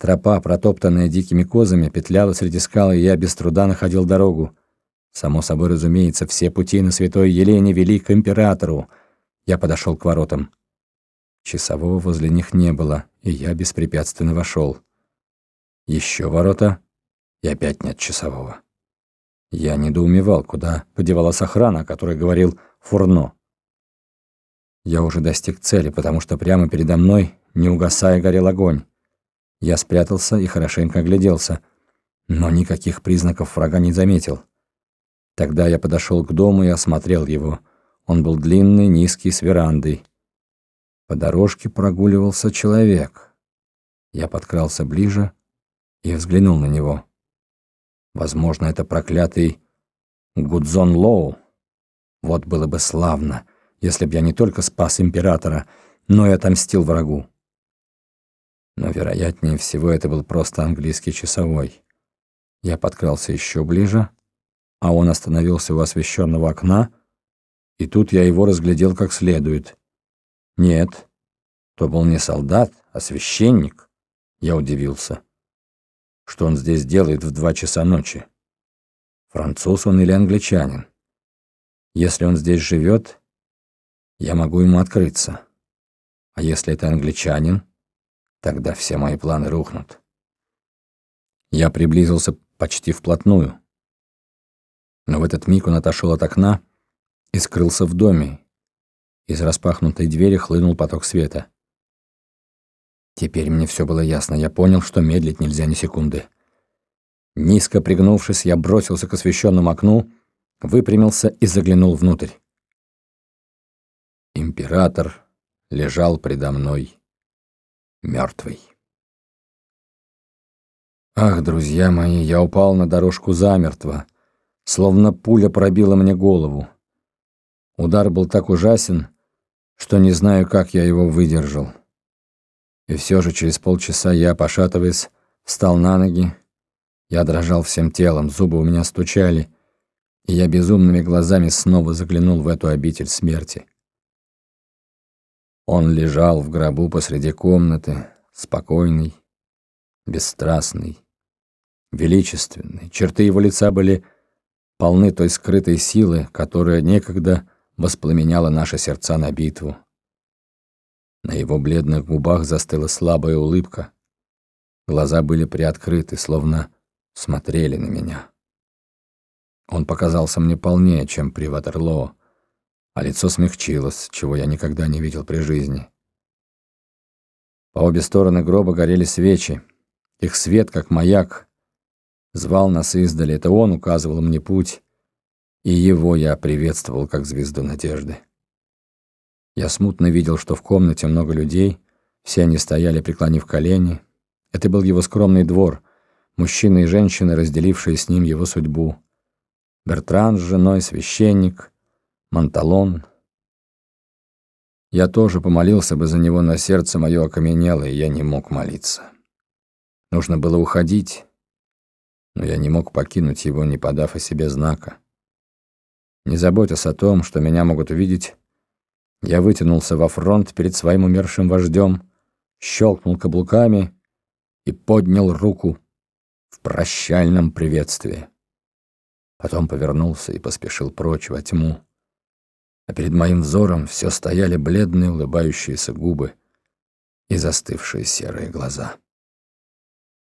Тропа, протоптанная дикими козами, петляла среди скал, и я без труда находил дорогу. Само собой разумеется, все пути на Святой Елене вели к императору. Я подошел к воротам. Часового возле них не было, и я беспрепятственно вошел. Еще ворота, и опять нет часового. Я недоумевал, куда подевалась охрана, о которой говорил Фурно. Я уже достиг цели, потому что прямо передо мной, не угасая, горел огонь. Я спрятался и хорошенько огляделся, но никаких признаков врага не заметил. Тогда я подошел к дому и осмотрел его. Он был длинный, низкий, с верандой. По дорожке прогуливался человек. Я подкрался ближе и взглянул на него. Возможно, это проклятый Гудзон Лоу. Вот было бы славно, если б я не только спас императора, но и отомстил врагу. Но, вероятнее всего, это был просто английский часовой. Я подкрался еще ближе, а он остановился у освещенного окна, и тут я его разглядел как следует. Нет, то был не солдат, а священник. Я удивился. Что он здесь делает в два часа ночи? Француз он или англичанин? Если он здесь живет, я могу ему открыться. А если это англичанин, тогда все мои планы рухнут. Я приблизился почти вплотную. Но в этот миг он отошел от окна и скрылся в доме. Из распахнутой двери хлынул поток света. Теперь мне все было ясно. Я понял, что медлить нельзя ни секунды. Низко пригнувшись, я бросился к освещенному окну, выпрямился и заглянул внутрь. Император лежал предо мной мертвый. Ах, друзья мои, я упал на дорожку замертво, словно пуля пробила мне голову. Удар был так ужасен, что не знаю, как я его выдержал. И все же через полчаса я, пошатываясь, встал на ноги. Я дрожал всем телом, зубы у меня стучали, и я безумными глазами снова заглянул в эту обитель смерти. Он лежал в гробу посреди комнаты, спокойный, бесстрастный, величественный. Черты его лица были полны той скрытой силы, которая некогда воспламеняла наши сердца на битву. На его бледных губах застыла слабая улыбка. Глаза были приоткрыты, словно смотрели на меня. Он показался мне полнее, чем при Ватерлоо а лицо смягчилось, чего я никогда не видел при жизни. По обе стороны гроба горели свечи. Их свет, как маяк, звал нас издали. Это он указывал мне путь, и его я приветствовал как звезду надежды. Я смутно видел, что в комнате много людей, все они стояли, преклонив колени. Это был его скромный двор, мужчины и женщины, разделившие с ним его судьбу. Бертран с женой, священник — Монталон. Я тоже помолился бы за него, но сердце мое окаменело, и я не мог молиться. Нужно было уходить, но я не мог покинуть его, не подав о себе знака. Не заботясь о том, что меня могут увидеть, я вытянулся во фронт перед своим умершим вождем, щелкнул каблуками и поднял руку в прощальном приветствии. Потом повернулся и поспешил прочь во тьму а перед моим взором все стояли бледные улыбающиеся губы и застывшие серые глаза.